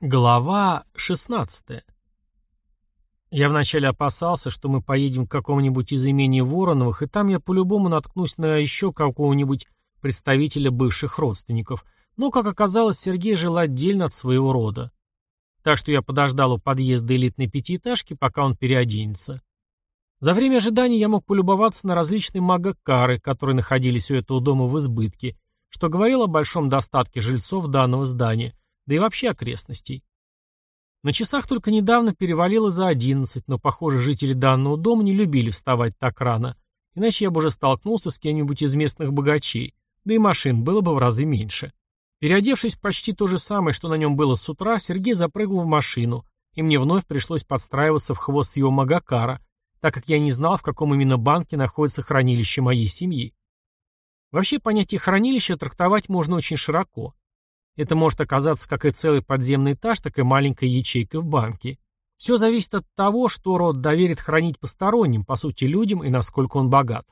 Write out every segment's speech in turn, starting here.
Глава 16 Я вначале опасался, что мы поедем к какому-нибудь из имений Вороновых, и там я по-любому наткнусь на еще какого-нибудь представителя бывших родственников. Но, как оказалось, Сергей жил отдельно от своего рода. Так что я подождал у подъезда элитной пятиэтажки, пока он переоденется. За время ожидания я мог полюбоваться на различные магакары, которые находились у этого дома в избытке, что говорило о большом достатке жильцов данного здания – да и вообще окрестностей. На часах только недавно перевалило за одиннадцать, но, похоже, жители данного дома не любили вставать так рано, иначе я бы уже столкнулся с кем-нибудь из местных богачей, да и машин было бы в разы меньше. Переодевшись почти то же самое, что на нем было с утра, Сергей запрыгнул в машину, и мне вновь пришлось подстраиваться в хвост его магакара, так как я не знал, в каком именно банке находится хранилище моей семьи. Вообще понятие хранилища трактовать можно очень широко. Это может оказаться как и целый подземный этаж, так и маленькая ячейка в банке. Все зависит от того, что род доверит хранить посторонним, по сути людям, и насколько он богат.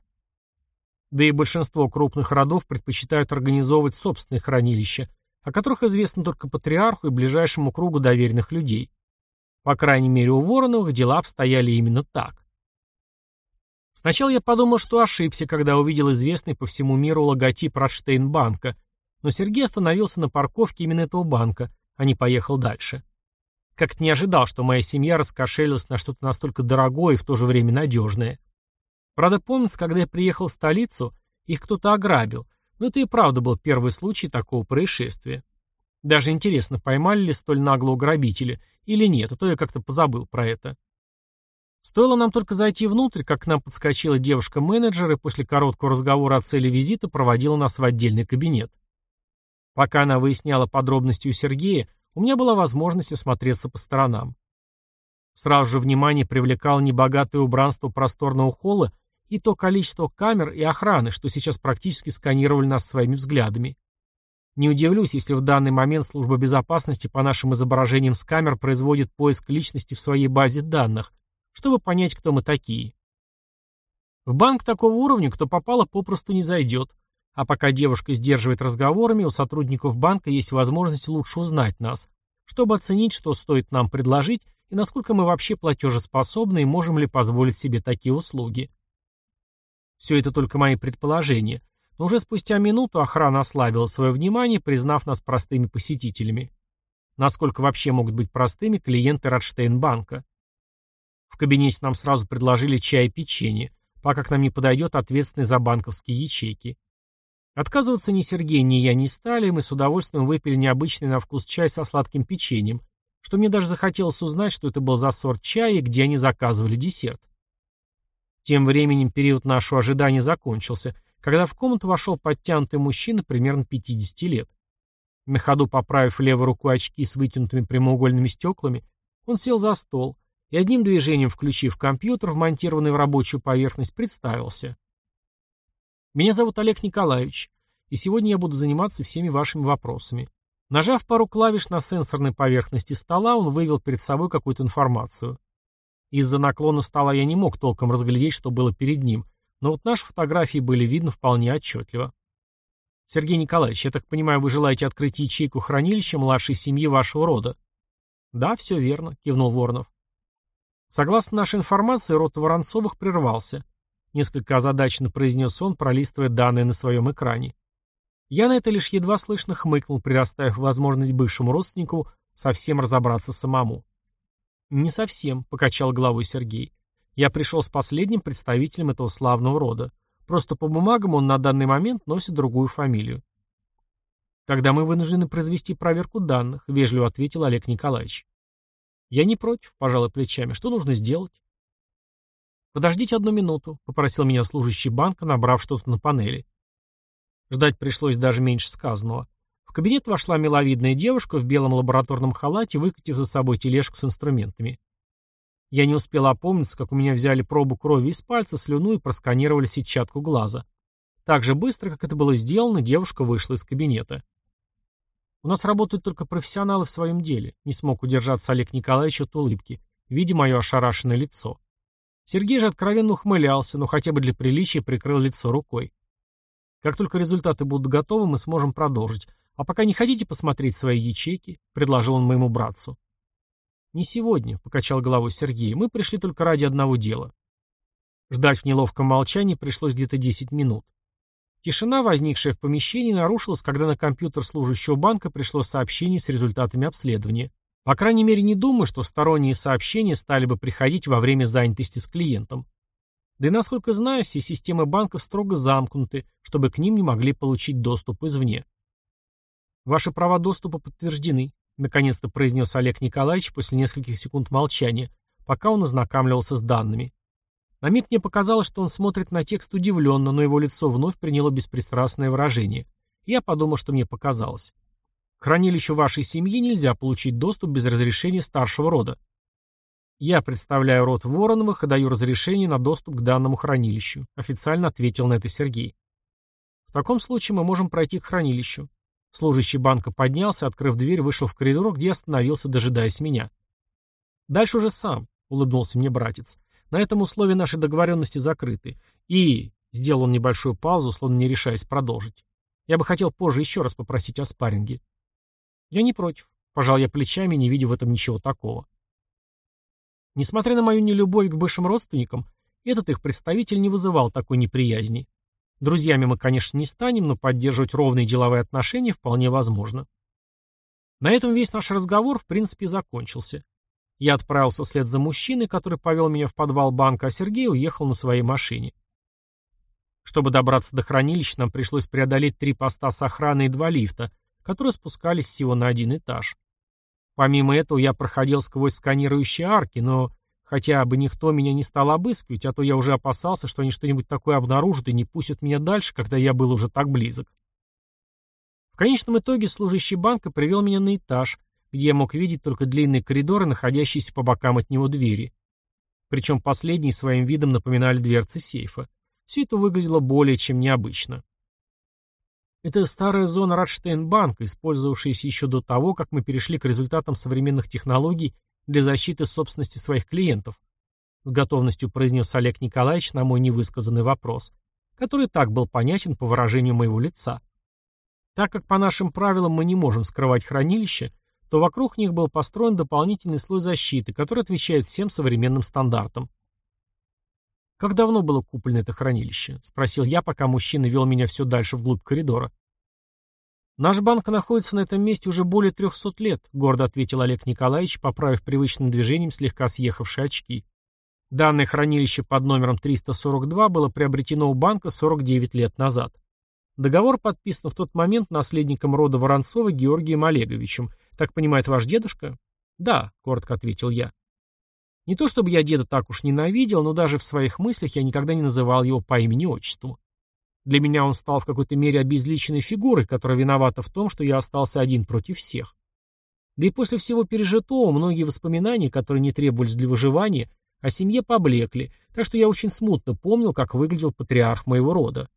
Да и большинство крупных родов предпочитают организовывать собственные хранилища, о которых известно только патриарху и ближайшему кругу доверенных людей. По крайней мере, у Вороновых дела обстояли именно так. Сначала я подумал, что ошибся, когда увидел известный по всему миру логотип Ротштейнбанка, но Сергей остановился на парковке именно этого банка, а не поехал дальше. Как-то не ожидал, что моя семья раскошелилась на что-то настолько дорогое и в то же время надежное. Правда, помнится, когда я приехал в столицу, их кто-то ограбил, но это и правда был первый случай такого происшествия. Даже интересно, поймали ли столь наглого грабителя или нет, а то я как-то позабыл про это. Стоило нам только зайти внутрь, как к нам подскочила девушка-менеджер и после короткого разговора о цели визита проводила нас в отдельный кабинет. Пока она выясняла подробности у Сергея, у меня была возможность осмотреться по сторонам. Сразу же внимание привлекало небогатое убранство просторного холла и то количество камер и охраны, что сейчас практически сканировали нас своими взглядами. Не удивлюсь, если в данный момент служба безопасности по нашим изображениям с камер производит поиск личности в своей базе данных, чтобы понять, кто мы такие. В банк такого уровня, кто попало, попросту не зайдет, а пока девушка сдерживает разговорами, у сотрудников банка есть возможность лучше узнать нас, чтобы оценить, что стоит нам предложить и насколько мы вообще платежеспособны и можем ли позволить себе такие услуги. Все это только мои предположения, но уже спустя минуту охрана ослабила свое внимание, признав нас простыми посетителями. Насколько вообще могут быть простыми клиенты Радштейнбанка? В кабинете нам сразу предложили чай и печенье, пока к нам не подойдет ответственный за банковские ячейки. Отказываться ни Сергей, ни я не стали, мы с удовольствием выпили необычный на вкус чай со сладким печеньем, что мне даже захотелось узнать, что это был за сорт чая и где они заказывали десерт. Тем временем период нашего ожидания закончился, когда в комнату вошел подтянутый мужчина примерно 50 лет. На ходу поправив левой рукой очки с вытянутыми прямоугольными стеклами, он сел за стол и одним движением, включив компьютер, вмонтированный в рабочую поверхность, представился. Меня зовут Олег Николаевич, и сегодня я буду заниматься всеми вашими вопросами. Нажав пару клавиш на сенсорной поверхности стола, он вывел перед собой какую-то информацию. Из-за наклона стола я не мог толком разглядеть, что было перед ним, но вот наши фотографии были видны вполне отчетливо. Сергей Николаевич, я так понимаю, вы желаете открыть ячейку хранилища младшей семьи вашего рода? Да, все верно, кивнул Воронов. Согласно нашей информации, род Воронцовых прервался. Несколько озадаченно произнес он, пролистывая данные на своем экране. Я на это лишь едва слышно хмыкнул, предоставив возможность бывшему родственнику совсем разобраться самому. «Не совсем», — покачал головой Сергей. «Я пришел с последним представителем этого славного рода. Просто по бумагам он на данный момент носит другую фамилию». «Тогда мы вынуждены произвести проверку данных», — вежливо ответил Олег Николаевич. «Я не против», — пожалуй плечами. «Что нужно сделать?» «Подождите одну минуту», — попросил меня служащий банка, набрав что-то на панели. Ждать пришлось даже меньше сказанного. В кабинет вошла миловидная девушка в белом лабораторном халате, выкатив за собой тележку с инструментами. Я не успел опомниться, как у меня взяли пробу крови из пальца, слюну и просканировали сетчатку глаза. Так же быстро, как это было сделано, девушка вышла из кабинета. «У нас работают только профессионалы в своем деле», — не смог удержаться Олег Николаевич от улыбки, видя мое ошарашенное лицо. Сергей же откровенно ухмылялся, но хотя бы для приличия прикрыл лицо рукой. Как только результаты будут готовы, мы сможем продолжить. «А пока не хотите посмотреть свои ячейки?» — предложил он моему братцу. «Не сегодня», — покачал головой Сергей. «Мы пришли только ради одного дела». Ждать в неловком молчании пришлось где-то 10 минут. Тишина, возникшая в помещении, нарушилась, когда на компьютер служащего банка пришло сообщение с результатами обследования. По крайней мере, не думаю, что сторонние сообщения стали бы приходить во время занятости с клиентом. Да и насколько знаю, все системы банков строго замкнуты, чтобы к ним не могли получить доступ извне. Ваши права доступа подтверждены, наконец-то произнес Олег Николаевич после нескольких секунд молчания, пока он ознакомливался с данными. На миг мне показалось, что он смотрит на текст удивленно, но его лицо вновь приняло беспристрастное выражение. Я подумал, что мне показалось. К хранилищу вашей семьи нельзя получить доступ без разрешения старшего рода. Я представляю род Вороновых и даю разрешение на доступ к данному хранилищу, официально ответил на это Сергей. В таком случае мы можем пройти к хранилищу. Служащий банка поднялся, открыв дверь, вышел в коридор, где остановился, дожидаясь меня. Дальше уже сам, улыбнулся мне братец. На этом условии нашей договоренности закрыты. И, сделал он небольшую паузу, словно не решаясь продолжить. Я бы хотел позже еще раз попросить о спарринге. Я не против. Пожал я плечами, не видя в этом ничего такого. Несмотря на мою нелюбовь к бывшим родственникам, этот их представитель не вызывал такой неприязни. Друзьями мы, конечно, не станем, но поддерживать ровные деловые отношения вполне возможно. На этом весь наш разговор, в принципе, закончился. Я отправился вслед за мужчиной, который повел меня в подвал банка, а Сергей уехал на своей машине. Чтобы добраться до хранилища, нам пришлось преодолеть три поста с охраной и два лифта, которые спускались всего на один этаж. Помимо этого я проходил сквозь сканирующие арки, но хотя бы никто меня не стал обыскивать, а то я уже опасался, что они что-нибудь такое обнаружат и не пустят меня дальше, когда я был уже так близок. В конечном итоге служащий банка привел меня на этаж, где я мог видеть только длинные коридоры, находящиеся по бокам от него двери. Причем последние своим видом напоминали дверцы сейфа. Все это выглядело более чем необычно. Это старая зона Радштейнбанка, использовавшаяся еще до того, как мы перешли к результатам современных технологий для защиты собственности своих клиентов. С готовностью произнес Олег Николаевич на мой невысказанный вопрос, который так был понятен по выражению моего лица. Так как по нашим правилам мы не можем скрывать хранилище, то вокруг них был построен дополнительный слой защиты, который отвечает всем современным стандартам. «Как давно было куплено это хранилище?» — спросил я, пока мужчина вел меня все дальше вглубь коридора. «Наш банк находится на этом месте уже более трехсот лет», — гордо ответил Олег Николаевич, поправив привычным движением слегка съехавшие очки. Данное хранилище под номером 342 было приобретено у банка 49 лет назад. Договор подписан в тот момент наследником рода Воронцова Георгием Олеговичем. Так понимает ваш дедушка? Да, коротко ответил я. Не то чтобы я деда так уж ненавидел, но даже в своих мыслях я никогда не называл его по имени-отчеству. Для меня он стал в какой-то мере обезличенной фигурой, которая виновата в том, что я остался один против всех. Да и после всего пережитого многие воспоминания, которые не требовались для выживания, о семье поблекли, так что я очень смутно помнил, как выглядел патриарх моего рода.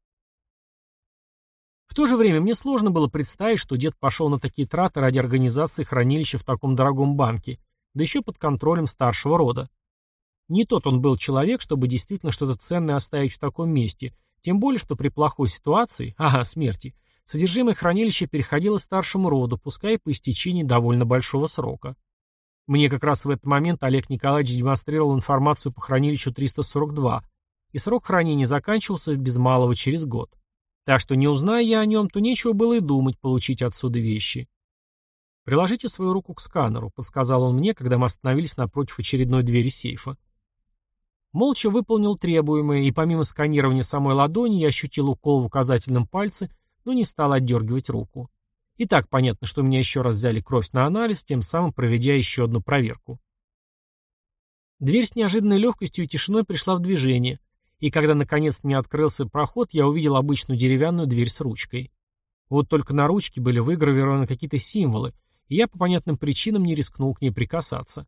В то же время мне сложно было представить, что дед пошел на такие траты ради организации хранилища в таком дорогом банке, да еще под контролем старшего рода. Не тот он был человек, чтобы действительно что-то ценное оставить в таком месте, тем более, что при плохой ситуации, ага, смерти, содержимое хранилища переходило старшему роду, пускай по истечении довольно большого срока. Мне как раз в этот момент Олег Николаевич демонстрировал информацию по хранилищу 342, и срок хранения заканчивался без малого через год. Так что не узная я о нем, то нечего было и думать получить отсюда вещи. «Приложите свою руку к сканеру», — подсказал он мне, когда мы остановились напротив очередной двери сейфа. Молча выполнил требуемое, и помимо сканирования самой ладони я ощутил укол в указательном пальце, но не стал отдергивать руку. И так понятно, что меня еще раз взяли кровь на анализ, тем самым проведя еще одну проверку. Дверь с неожиданной легкостью и тишиной пришла в движение, и когда наконец мне открылся проход, я увидел обычную деревянную дверь с ручкой. Вот только на ручке были выгравированы какие-то символы, я по понятным причинам не рискнул к ней прикасаться.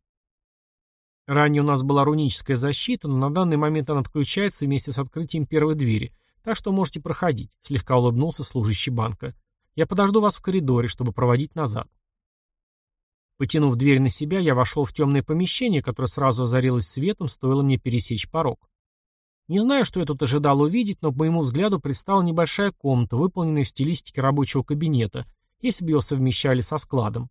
Ранее у нас была руническая защита, но на данный момент она отключается вместе с открытием первой двери, так что можете проходить», — слегка улыбнулся служащий банка. «Я подожду вас в коридоре, чтобы проводить назад». Потянув дверь на себя, я вошел в темное помещение, которое сразу озарилось светом, стоило мне пересечь порог. Не знаю, что я тут ожидал увидеть, но по моему взгляду предстала небольшая комната, выполненная в стилистике рабочего кабинета, если бы его совмещали со складом.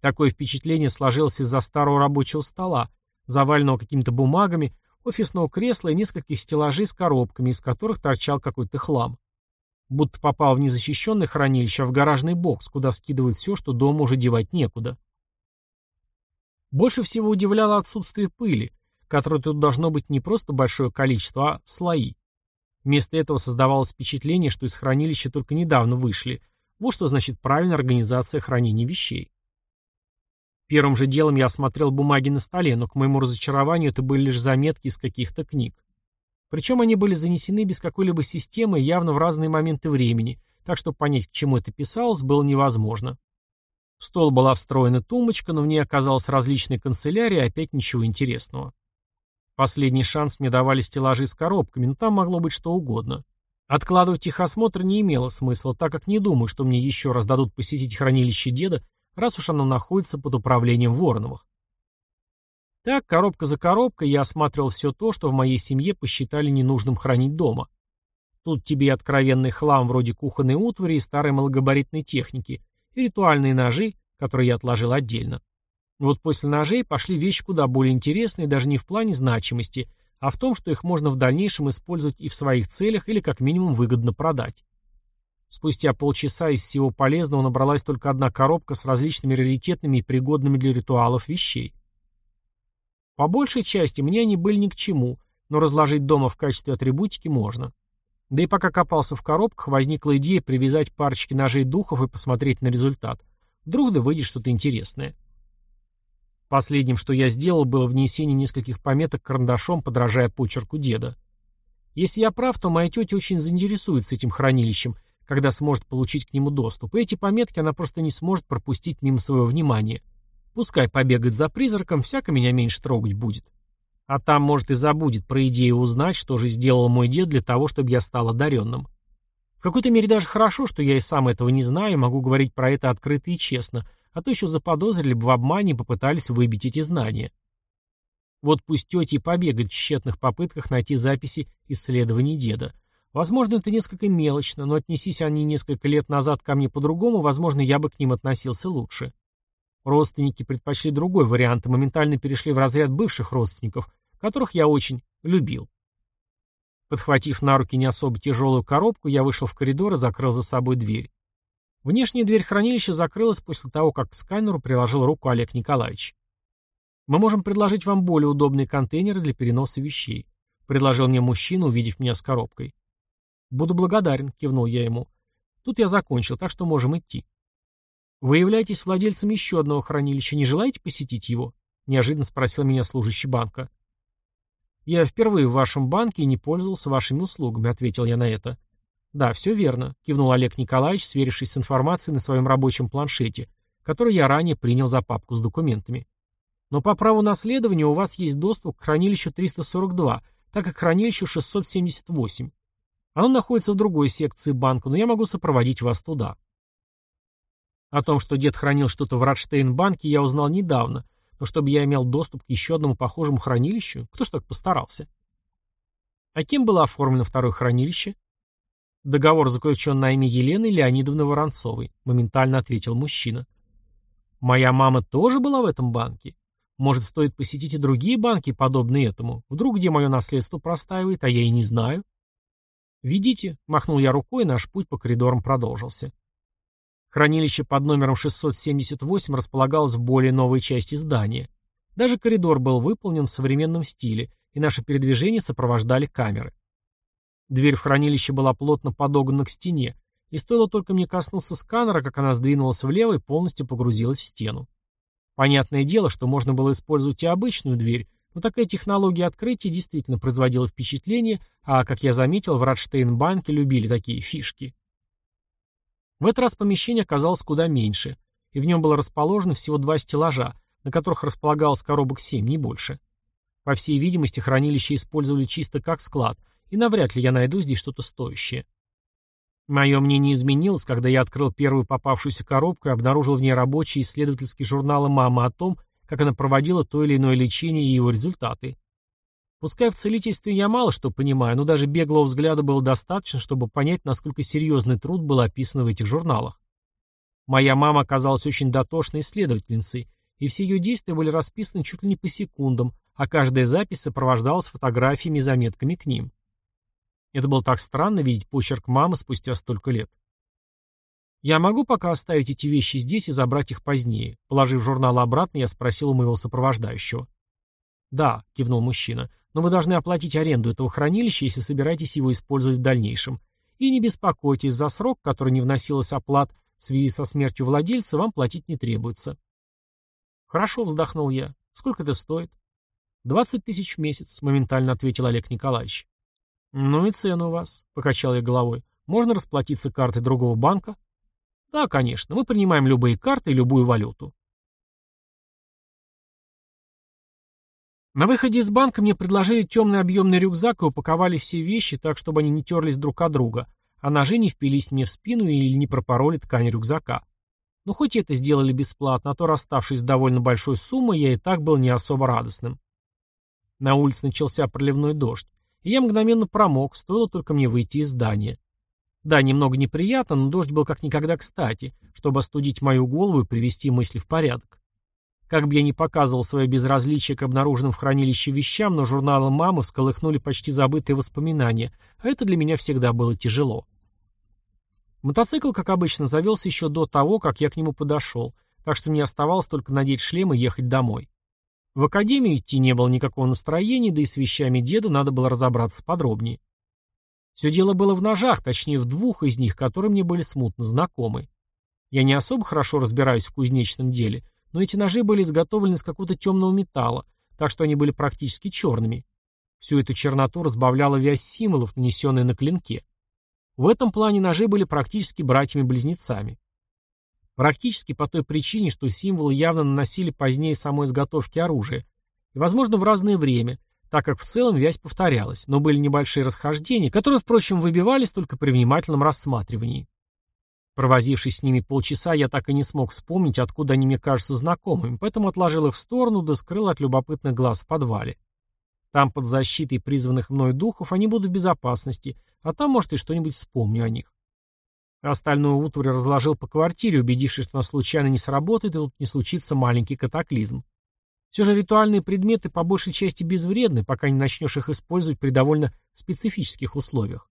Такое впечатление сложилось из-за старого рабочего стола, заваленного какими-то бумагами, офисного кресла и нескольких стеллажей с коробками, из которых торчал какой-то хлам. Будто попал в незащищенное хранилище, а в гаражный бокс, куда скидывают все, что дома уже девать некуда. Больше всего удивляло отсутствие пыли, которой тут должно быть не просто большое количество, а слои. Вместо этого создавалось впечатление, что из хранилища только недавно вышли. Вот что значит правильная организация хранения вещей. Первым же делом я осмотрел бумаги на столе, но к моему разочарованию это были лишь заметки из каких-то книг. Причем они были занесены без какой-либо системы явно в разные моменты времени, так что понять, к чему это писалось, было невозможно. В стол была встроена тумбочка, но в ней оказалась различная канцелярия и опять ничего интересного. Последний шанс мне давали стеллажи с коробками, но там могло быть что угодно. Откладывать их осмотр не имело смысла, так как не думаю, что мне еще раз дадут посетить хранилище деда, раз уж оно находится под управлением Вороновых. Так, коробка за коробкой я осматривал все то, что в моей семье посчитали ненужным хранить дома. Тут тебе и откровенный хлам вроде кухонной утвари и старой малогабаритной техники, и ритуальные ножи, которые я отложил отдельно. Вот после ножей пошли вещи куда более интересные, даже не в плане значимости, а в том, что их можно в дальнейшем использовать и в своих целях или как минимум выгодно продать. Спустя полчаса из всего полезного набралась только одна коробка с различными раритетными и пригодными для ритуалов вещей. По большей части мне они были ни к чему, но разложить дома в качестве атрибутики можно. Да и пока копался в коробках, возникла идея привязать парочки ножей духов и посмотреть на результат. Вдруг да выйдет что-то интересное. Последним, что я сделал, было внесение нескольких пометок карандашом, подражая почерку деда. Если я прав, то моя тетя очень заинтересуется этим хранилищем когда сможет получить к нему доступ, и эти пометки она просто не сможет пропустить мимо своего внимания. Пускай побегает за призраком, всяко меня меньше трогать будет. А там, может, и забудет про идею узнать, что же сделал мой дед для того, чтобы я стал одаренным. В какой-то мере даже хорошо, что я и сам этого не знаю могу говорить про это открыто и честно, а то еще заподозрили бы в обмане и попытались выбить эти знания. Вот пусть тети побегают в тщетных попытках найти записи исследований деда. Возможно, это несколько мелочно, но отнесись они несколько лет назад ко мне по-другому, возможно, я бы к ним относился лучше. Родственники предпочли другой вариант и моментально перешли в разряд бывших родственников, которых я очень любил. Подхватив на руки не особо тяжелую коробку, я вышел в коридор и закрыл за собой дверь. Внешняя дверь хранилища закрылась после того, как к сканеру приложил руку Олег Николаевич. «Мы можем предложить вам более удобные контейнеры для переноса вещей», предложил мне мужчина, увидев меня с коробкой. «Буду благодарен», — кивнул я ему. «Тут я закончил, так что можем идти». «Вы являетесь владельцем еще одного хранилища, не желаете посетить его?» — неожиданно спросил меня служащий банка. «Я впервые в вашем банке и не пользовался вашими услугами», — ответил я на это. «Да, все верно», — кивнул Олег Николаевич, сверившись с информацией на своем рабочем планшете, который я ранее принял за папку с документами. «Но по праву наследования у вас есть доступ к хранилищу 342, так как к хранилищу 678. Оно находится в другой секции банка, но я могу сопроводить вас туда. О том, что дед хранил что-то в Радштейн-банке, я узнал недавно, но чтобы я имел доступ к еще одному похожему хранилищу, кто ж так постарался? А кем было оформлено второе хранилище? Договор заключен на имя Елены Леонидовны Воронцовой, моментально ответил мужчина. Моя мама тоже была в этом банке? Может, стоит посетить и другие банки, подобные этому? Вдруг где мое наследство простаивает, а я и не знаю? «Ведите», — махнул я рукой, и наш путь по коридорам продолжился. Хранилище под номером 678 располагалось в более новой части здания. Даже коридор был выполнен в современном стиле, и наше передвижение сопровождали камеры. Дверь в хранилище была плотно подогнана к стене, и стоило только мне коснуться сканера, как она сдвинулась влево и полностью погрузилась в стену. Понятное дело, что можно было использовать и обычную дверь, но такая технология открытия действительно производила впечатление, а, как я заметил, в Радштейн-банке любили такие фишки. В этот раз помещение оказалось куда меньше, и в нем было расположено всего два стеллажа, на которых располагалось коробок семь, не больше. По всей видимости, хранилище использовали чисто как склад, и навряд ли я найду здесь что-то стоящее. Мое мнение изменилось, когда я открыл первую попавшуюся коробку и обнаружил в ней рабочие исследовательские журналы «Мама» о том, как она проводила то или иное лечение и его результаты. Пускай в целительстве я мало что понимаю, но даже беглого взгляда было достаточно, чтобы понять, насколько серьезный труд был описан в этих журналах. Моя мама оказалась очень дотошной исследовательницей, и все ее действия были расписаны чуть ли не по секундам, а каждая запись сопровождалась фотографиями и заметками к ним. Это было так странно видеть почерк мамы спустя столько лет. «Я могу пока оставить эти вещи здесь и забрать их позднее?» Положив журнал обратно, я спросил у моего сопровождающего. «Да», — кивнул мужчина, — «но вы должны оплатить аренду этого хранилища, если собираетесь его использовать в дальнейшем. И не беспокойтесь, за срок, который не вносилась оплат в связи со смертью владельца, вам платить не требуется». «Хорошо», — вздохнул я. «Сколько это стоит?» «Двадцать тысяч в месяц», — моментально ответил Олег Николаевич. «Ну и цену у вас», — покачал я головой. «Можно расплатиться картой другого банка?» Да, конечно, мы принимаем любые карты и любую валюту. На выходе из банка мне предложили темный объемный рюкзак и упаковали все вещи так, чтобы они не терлись друг от друга, а ножи не впились мне в спину или не пропороли ткань рюкзака. Но хоть это сделали бесплатно, а то, расставшись с довольно большой суммой, я и так был не особо радостным. На улице начался проливной дождь, и я мгновенно промок, стоило только мне выйти из здания. Да, немного неприятно, но дождь был как никогда кстати, чтобы остудить мою голову и привести мысли в порядок. Как бы я ни показывал свое безразличие к обнаруженным в хранилище вещам, но журналы мамы всколыхнули почти забытые воспоминания, а это для меня всегда было тяжело. Мотоцикл, как обычно, завелся еще до того, как я к нему подошел, так что мне оставалось только надеть шлем и ехать домой. В академию идти не было никакого настроения, да и с вещами деда надо было разобраться подробнее. Все дело было в ножах, точнее в двух из них, которые мне были смутно знакомы. Я не особо хорошо разбираюсь в кузнечном деле, но эти ножи были изготовлены из какого-то темного металла, так что они были практически черными. Всю эту черноту разбавляла вязь символов, нанесенная на клинке. В этом плане ножи были практически братьями-близнецами. Практически по той причине, что символы явно наносили позднее самой изготовки оружия, и, возможно, в разное время, так как в целом вязь повторялась, но были небольшие расхождения, которые, впрочем, выбивались только при внимательном рассматривании. Провозившись с ними полчаса, я так и не смог вспомнить, откуда они мне кажутся знакомыми, поэтому отложил их в сторону да скрыл от любопытных глаз в подвале. Там, под защитой призванных мною духов, они будут в безопасности, а там, может, и что-нибудь вспомню о них. Остальную утварь разложил по квартире, убедившись, что она случайно не сработает, и тут не случится маленький катаклизм. Все же ритуальные предметы по большей части безвредны, пока не начнешь их использовать при довольно специфических условиях.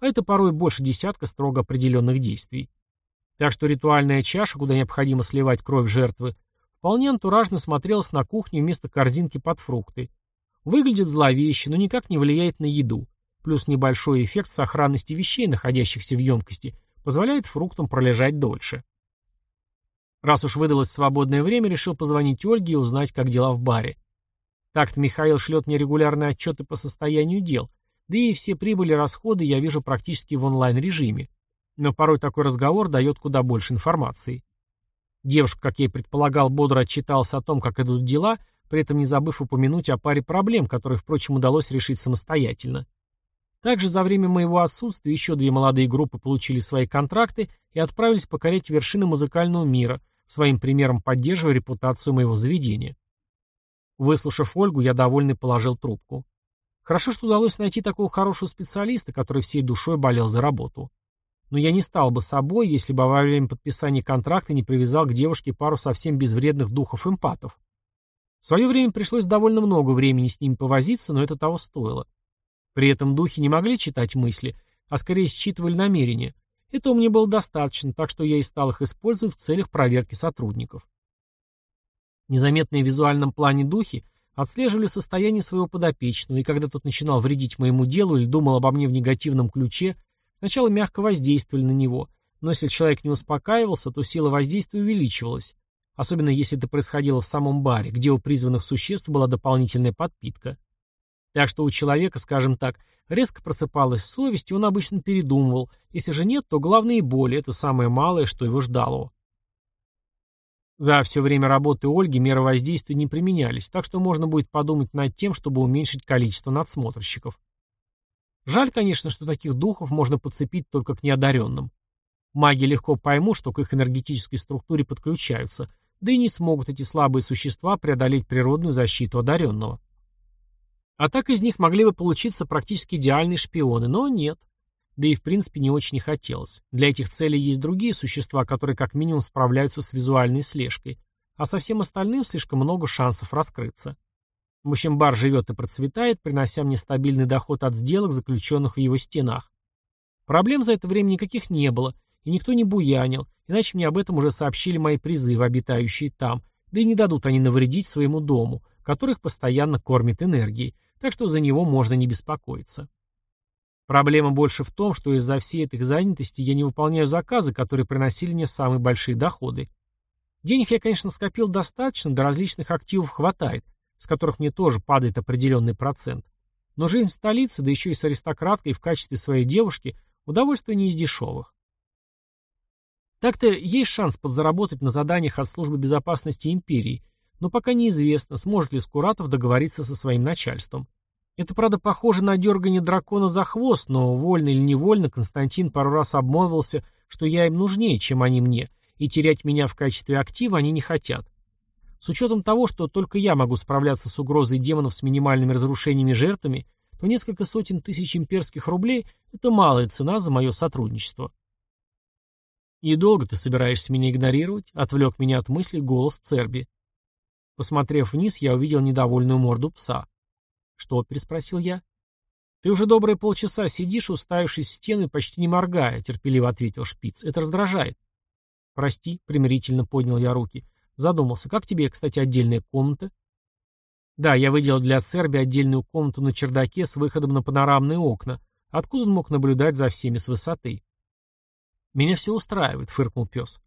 А это порой больше десятка строго определенных действий. Так что ритуальная чаша, куда необходимо сливать кровь жертвы, вполне антуражно смотрелась на кухне вместо корзинки под фрукты. Выглядит зловеще, но никак не влияет на еду. Плюс небольшой эффект сохранности вещей, находящихся в емкости, позволяет фруктам пролежать дольше. Раз уж выдалось свободное время, решил позвонить Ольге и узнать, как дела в баре. Так-то Михаил шлет мне регулярные отчеты по состоянию дел, да и все прибыли расходы я вижу практически в онлайн-режиме. Но порой такой разговор дает куда больше информации. Девушка, как я и предполагал, бодро отчиталась о том, как идут дела, при этом не забыв упомянуть о паре проблем, которые, впрочем, удалось решить самостоятельно. Также за время моего отсутствия еще две молодые группы получили свои контракты и отправились покорять вершины музыкального мира – своим примером поддерживая репутацию моего заведения. Выслушав Ольгу, я довольный положил трубку. Хорошо, что удалось найти такого хорошего специалиста, который всей душой болел за работу. Но я не стал бы собой, если бы во время подписания контракта не привязал к девушке пару совсем безвредных духов-эмпатов. В свое время пришлось довольно много времени с ними повозиться, но это того стоило. При этом духи не могли читать мысли, а скорее считывали намерения, этого мне было достаточно, так что я и стал их использовать в целях проверки сотрудников. Незаметные в визуальном плане духи отслеживали состояние своего подопечного, и когда тот начинал вредить моему делу или думал обо мне в негативном ключе, сначала мягко воздействовали на него, но если человек не успокаивался, то сила воздействия увеличивалась, особенно если это происходило в самом баре, где у призванных существ была дополнительная подпитка. Так что у человека, скажем так, резко просыпалась совесть, и он обычно передумывал. Если же нет, то главные боли – это самое малое, что его ждало. За все время работы Ольги меры воздействия не применялись, так что можно будет подумать над тем, чтобы уменьшить количество надсмотрщиков. Жаль, конечно, что таких духов можно подцепить только к неодаренным. Маги легко поймут, что к их энергетической структуре подключаются, да и не смогут эти слабые существа преодолеть природную защиту одаренного. А так из них могли бы получиться практически идеальные шпионы, но нет. Да и в принципе не очень хотелось. Для этих целей есть другие существа, которые как минимум справляются с визуальной слежкой. А со всем остальным слишком много шансов раскрыться. В общем, бар живет и процветает, принося мне стабильный доход от сделок, заключенных в его стенах. Проблем за это время никаких не было, и никто не буянил, иначе мне об этом уже сообщили мои призывы, обитающие там, да и не дадут они навредить своему дому, которых постоянно кормит энергией, так что за него можно не беспокоиться. Проблема больше в том, что из-за всей этой занятости я не выполняю заказы, которые приносили мне самые большие доходы. Денег я, конечно, скопил достаточно, до различных активов хватает, с которых мне тоже падает определенный процент. Но жизнь в столице, да еще и с аристократкой в качестве своей девушки, удовольствие не из дешевых. Так-то есть шанс подзаработать на заданиях от службы безопасности империи, но пока неизвестно, сможет ли Скуратов договориться со своим начальством. Это, правда, похоже на дергание дракона за хвост, но вольно или невольно Константин пару раз обмолвился, что я им нужнее, чем они мне, и терять меня в качестве актива они не хотят. С учетом того, что только я могу справляться с угрозой демонов с минимальными разрушениями жертвами, то несколько сотен тысяч имперских рублей – это малая цена за мое сотрудничество. «И долго ты собираешься меня игнорировать?» — отвлек меня от мысли голос Церби. Посмотрев вниз, я увидел недовольную морду пса. «Что?» — переспросил я. «Ты уже добрые полчаса сидишь, уставившись в стену и почти не моргая», — терпеливо ответил шпиц. «Это раздражает». «Прости», — примирительно поднял я руки. Задумался, как тебе, кстати, отдельная комната? Да, я выделил для Церби отдельную комнату на чердаке с выходом на панорамные окна, откуда он мог наблюдать за всеми с высоты. «Меня все устраивает», — фыркнул пес.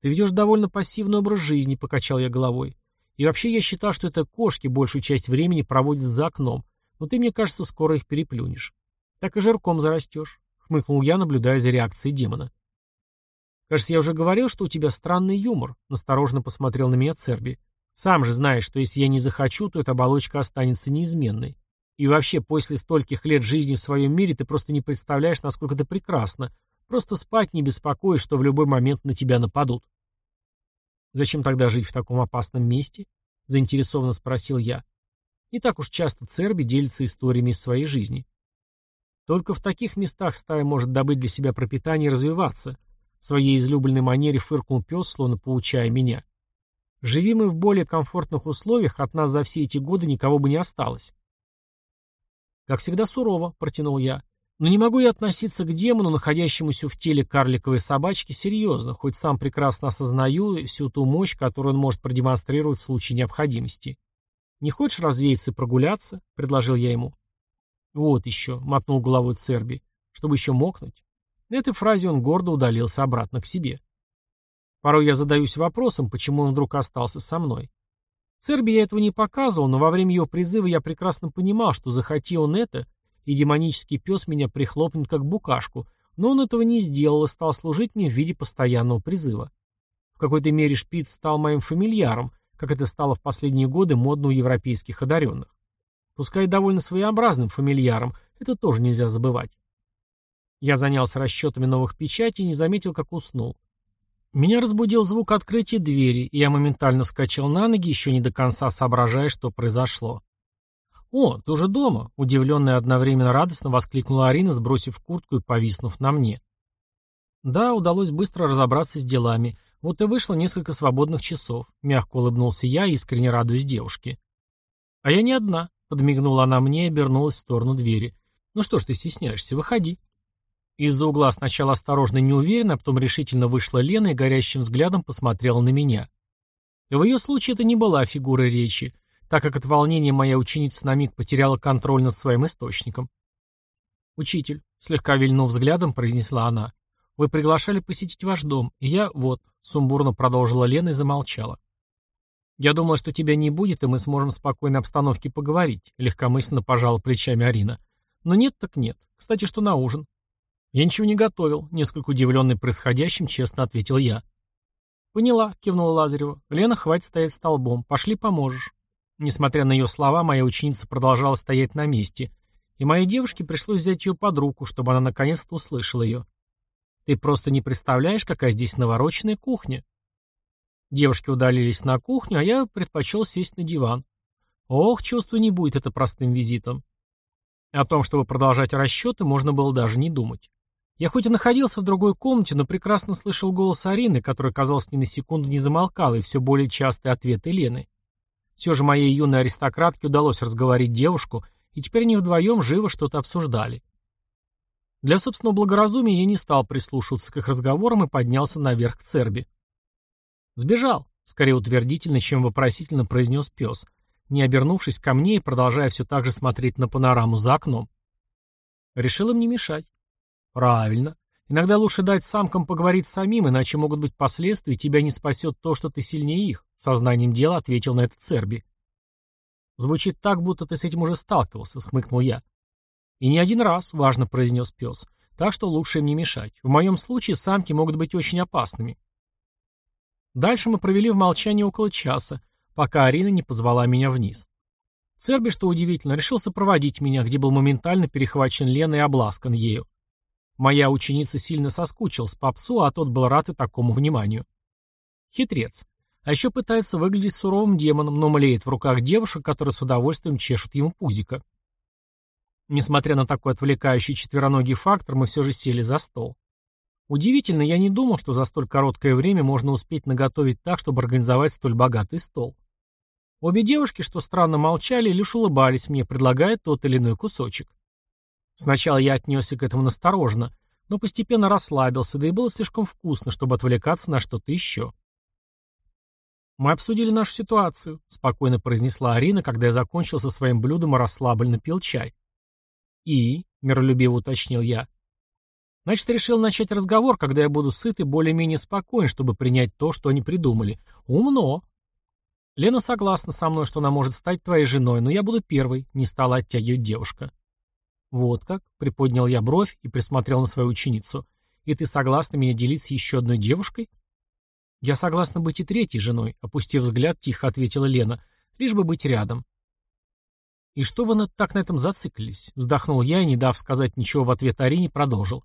«Ты ведешь довольно пассивный образ жизни», — покачал я головой. «И вообще я считал, что это кошки большую часть времени проводят за окном, но ты, мне кажется, скоро их переплюнешь. Так и жирком зарастешь», — хмыкнул я, наблюдая за реакцией демона. «Кажется, я уже говорил, что у тебя странный юмор», — настороженно посмотрел на меня Церби. «Сам же знаешь, что если я не захочу, то эта оболочка останется неизменной. И вообще, после стольких лет жизни в своем мире ты просто не представляешь, насколько это прекрасно, Просто спать не беспокоишь, что в любой момент на тебя нападут. Зачем тогда жить в таком опасном месте? Заинтересованно спросил я. Не так уж часто Церби делится историями из своей жизни. Только в таких местах стая может добыть для себя пропитание и развиваться. В своей излюбленной манере фыркнул пес, словно поучая меня. Живи мы в более комфортных условиях, от нас за все эти годы никого бы не осталось. Как всегда сурово, протянул я. Но не могу я относиться к демону, находящемуся в теле карликовой собачки, серьезно, хоть сам прекрасно осознаю всю ту мощь, которую он может продемонстрировать в случае необходимости. «Не хочешь развеяться и прогуляться?» — предложил я ему. «Вот еще», — мотнул головой Церби, — «чтобы еще мокнуть». На этой фразе он гордо удалился обратно к себе. Порой я задаюсь вопросом, почему он вдруг остался со мной. Церби я этого не показывал, но во время его призыва я прекрасно понимал, что захоти он это, и демонический пес меня прихлопнет как букашку, но он этого не сделал и стал служить мне в виде постоянного призыва. В какой-то мере шпиц стал моим фамильяром, как это стало в последние годы модно у европейских одаренных. Пускай довольно своеобразным фамильяром, это тоже нельзя забывать. Я занялся расчетами новых печатей и не заметил, как уснул. Меня разбудил звук открытия двери, и я моментально вскочил на ноги, еще не до конца соображая, что произошло. «О, ты уже дома?» – удивленно и одновременно радостно воскликнула Арина, сбросив куртку и повиснув на мне. «Да, удалось быстро разобраться с делами. Вот и вышло несколько свободных часов», – мягко улыбнулся я, искренне радуясь девушке. «А я не одна», – подмигнула она мне и обернулась в сторону двери. «Ну что ж ты стесняешься, выходи». Из-за угла сначала осторожно и неуверенно, а потом решительно вышла Лена и горящим взглядом посмотрела на меня. В ее случае это не была фигура речи так как от волнения моя ученица на миг потеряла контроль над своим источником. «Учитель», — слегка вильнув взглядом, произнесла она, — «вы приглашали посетить ваш дом, и я, вот», — сумбурно продолжила Лена и замолчала. «Я думала, что тебя не будет, и мы сможем в спокойной обстановке поговорить», — легкомысленно пожала плечами Арина. «Но нет так нет. Кстати, что на ужин?» «Я ничего не готовил», — несколько удивленный происходящим, честно ответил я. «Поняла», — кивнула Лазарева. «Лена, хватит стоять столбом. Пошли, поможешь». Несмотря на ее слова, моя ученица продолжала стоять на месте, и моей девушке пришлось взять ее под руку, чтобы она наконец-то услышала ее. «Ты просто не представляешь, какая здесь навороченная кухня». Девушки удалились на кухню, а я предпочел сесть на диван. Ох, чувствую, не будет это простым визитом. О том, чтобы продолжать расчеты, можно было даже не думать. Я хоть и находился в другой комнате, но прекрасно слышал голос Арины, который, казалось, ни на секунду не замолкал, и все более частые ответы Лены. Все же моей юной аристократке удалось разговорить девушку, и теперь они вдвоем живо что-то обсуждали. Для собственного благоразумия я не стал прислушиваться к их разговорам и поднялся наверх к Церби. «Сбежал», — скорее утвердительно, чем вопросительно произнес пес, не обернувшись ко мне и продолжая все так же смотреть на панораму за окном. Решил им не мешать. Правильно. Иногда лучше дать самкам поговорить самим, иначе могут быть последствия, и тебя не спасет то, что ты сильнее их, сознанием дела ответил на это Церби. Звучит так, будто ты с этим уже сталкивался, схмыкнул я. «И не один раз», — важно произнес пес. «Так что лучше им не мешать. В моем случае самки могут быть очень опасными». Дальше мы провели в молчании около часа, пока Арина не позвала меня вниз. Церби, что удивительно, решил сопроводить меня, где был моментально перехвачен Леной и обласкан ею. Моя ученица сильно соскучилась по псу, а тот был рад и такому вниманию. Хитрец. А еще пытается выглядеть суровым демоном, но млеет в руках девушек, которые с удовольствием чешут ему пузико. Несмотря на такой отвлекающий четвероногий фактор, мы все же сели за стол. Удивительно, я не думал, что за столь короткое время можно успеть наготовить так, чтобы организовать столь богатый стол. Обе девушки, что странно молчали, лишь улыбались мне, предлагая тот или иной кусочек. Сначала я отнесся к этому настороженно, но постепенно расслабился, да и было слишком вкусно, чтобы отвлекаться на что-то еще. «Мы обсудили нашу ситуацию», — спокойно произнесла Арина, когда я закончил со своим блюдом и расслабленно пил чай. «И?» — миролюбиво уточнил я. «Значит, решил начать разговор, когда я буду сыт и более-менее спокоен, чтобы принять то, что они придумали. Умно!» «Лена согласна со мной, что она может стать твоей женой, но я буду первой», — не стала оттягивать девушка. «Вот как?» — приподнял я бровь и присмотрел на свою ученицу. «И ты согласна меня делить с еще одной девушкой?» «Я согласна быть и третьей женой», — опустив взгляд, тихо ответила Лена, — «лишь бы быть рядом». «И что вы так на этом зациклились?» Вздохнул я и, не дав сказать ничего в ответ Арине, продолжил.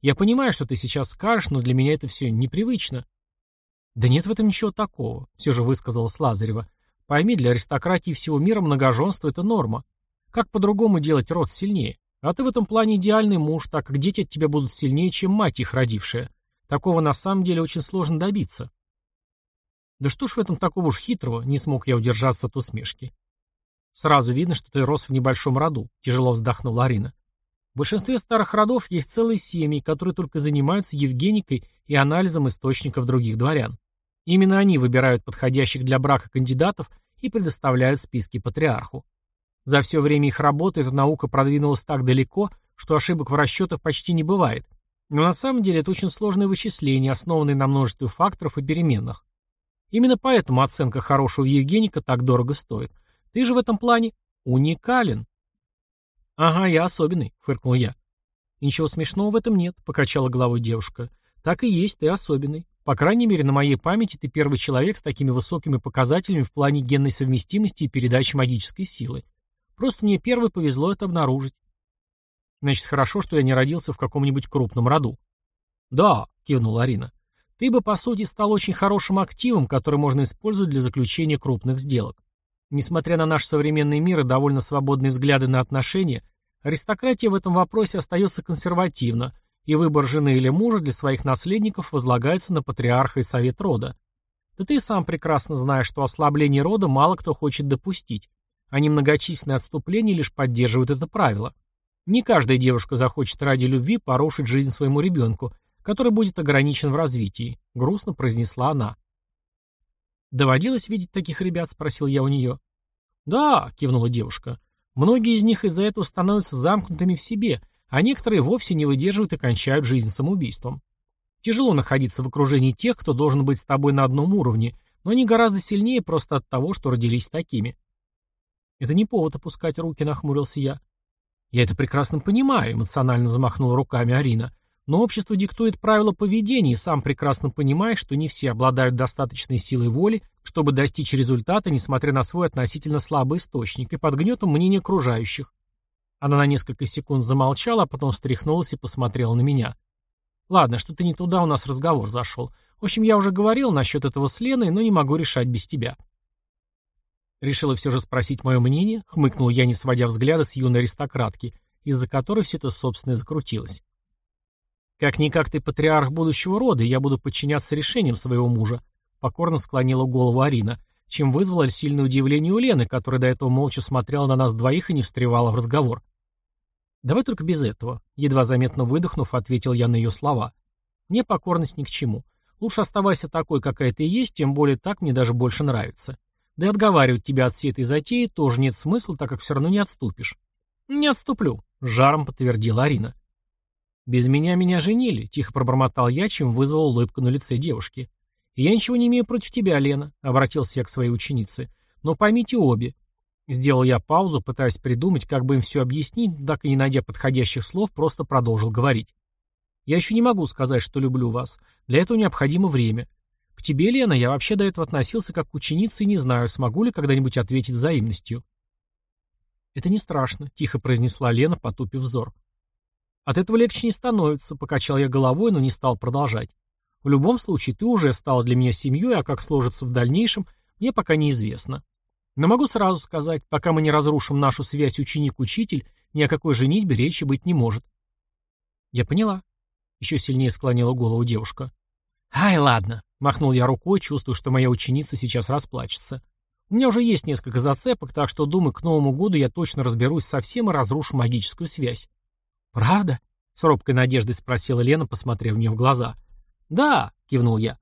«Я понимаю, что ты сейчас скажешь, но для меня это все непривычно». «Да нет в этом ничего такого», — все же высказалась Лазарева. «Пойми, для аристократии всего мира многоженство — это норма. Как по-другому делать род сильнее? А ты в этом плане идеальный муж, так как дети от тебя будут сильнее, чем мать их родившая. Такого на самом деле очень сложно добиться». «Да что ж в этом такого уж хитрого?» — не смог я удержаться от усмешки. Сразу видно, что ты рос в небольшом роду, тяжело вздохнула Арина. В большинстве старых родов есть целые семьи, которые только занимаются евгеникой и анализом источников других дворян. Именно они выбирают подходящих для брака кандидатов и предоставляют списки патриарху. За все время их работы эта наука продвинулась так далеко, что ошибок в расчетах почти не бывает. Но на самом деле это очень сложное вычисление, основанное на множестве факторов и переменных. Именно поэтому оценка хорошего Евгеника так дорого стоит. Ты же в этом плане уникален. Ага, я особенный, фыркнул я. Ничего смешного в этом нет, покачала головой девушка. Так и есть, ты особенный. По крайней мере, на моей памяти ты первый человек с такими высокими показателями в плане генной совместимости и передачи магической силы. Просто мне первый повезло это обнаружить. Значит, хорошо, что я не родился в каком-нибудь крупном роду. Да, кивнула Арина. Ты бы, по сути, стал очень хорошим активом, который можно использовать для заключения крупных сделок. Несмотря на наш современный мир и довольно свободные взгляды на отношения, аристократия в этом вопросе остается консервативна, и выбор жены или мужа для своих наследников возлагается на патриарха и совет рода. Да ты сам прекрасно знаешь, что ослабление рода мало кто хочет допустить, а немногочисленные отступления лишь поддерживают это правило. Не каждая девушка захочет ради любви порушить жизнь своему ребенку, который будет ограничен в развитии, грустно произнесла она. «Доводилось видеть таких ребят?» — спросил я у нее. «Да», — кивнула девушка. «Многие из них из-за этого становятся замкнутыми в себе, а некоторые вовсе не выдерживают и кончают жизнь самоубийством. Тяжело находиться в окружении тех, кто должен быть с тобой на одном уровне, но они гораздо сильнее просто от того, что родились такими». «Это не повод опускать руки», — нахмурился я. «Я это прекрасно понимаю», — эмоционально взмахнула руками Арина. Но общество диктует правила поведения, и сам прекрасно понимаешь, что не все обладают достаточной силой воли, чтобы достичь результата, несмотря на свой относительно слабый источник, и под гнетом мнения окружающих. Она на несколько секунд замолчала, а потом встряхнулась и посмотрела на меня. «Ладно, что-то не туда у нас разговор зашел. В общем, я уже говорил насчет этого с Леной, но не могу решать без тебя». Решила все же спросить мое мнение, хмыкнул я, не сводя взгляда с юной аристократки, из-за которой все это, собственно, и закрутилось. «Как-никак ты патриарх будущего рода, я буду подчиняться решениям своего мужа», покорно склонила голову Арина, чем вызвало сильное удивление у Лены, которая до этого молча смотрела на нас двоих и не встревала в разговор. «Давай только без этого», — едва заметно выдохнув, ответил я на ее слова. «Мне покорность ни к чему. Лучше оставайся такой, какая ты есть, тем более так мне даже больше нравится. Да и отговаривать тебя от всей этой затеи тоже нет смысла, так как все равно не отступишь». «Не отступлю», — жаром подтвердила Арина. «Без меня меня женили», — тихо пробормотал я, чем вызвал улыбку на лице девушки. «Я ничего не имею против тебя, Лена», — обратился я к своей ученице. «Но поймите обе». Сделал я паузу, пытаясь придумать, как бы им все объяснить, так и не найдя подходящих слов, просто продолжил говорить. «Я еще не могу сказать, что люблю вас. Для этого необходимо время. К тебе, Лена, я вообще до этого относился как к ученице и не знаю, смогу ли когда-нибудь ответить взаимностью». «Это не страшно», — тихо произнесла Лена, потупив взор. От этого легче не становится, покачал я головой, но не стал продолжать. В любом случае, ты уже стала для меня семьей, а как сложится в дальнейшем, мне пока неизвестно. Но могу сразу сказать, пока мы не разрушим нашу связь ученик-учитель, ни о какой женитьбе речи быть не может. Я поняла. Еще сильнее склонила голову девушка. Ай, ладно. Махнул я рукой, чувствуя, что моя ученица сейчас расплачется. У меня уже есть несколько зацепок, так что, думаю, к Новому году я точно разберусь со всем и разрушу магическую связь. «Правда?» — с робкой надеждой спросила Лена, посмотрев мне в глаза. «Да», — кивнул я.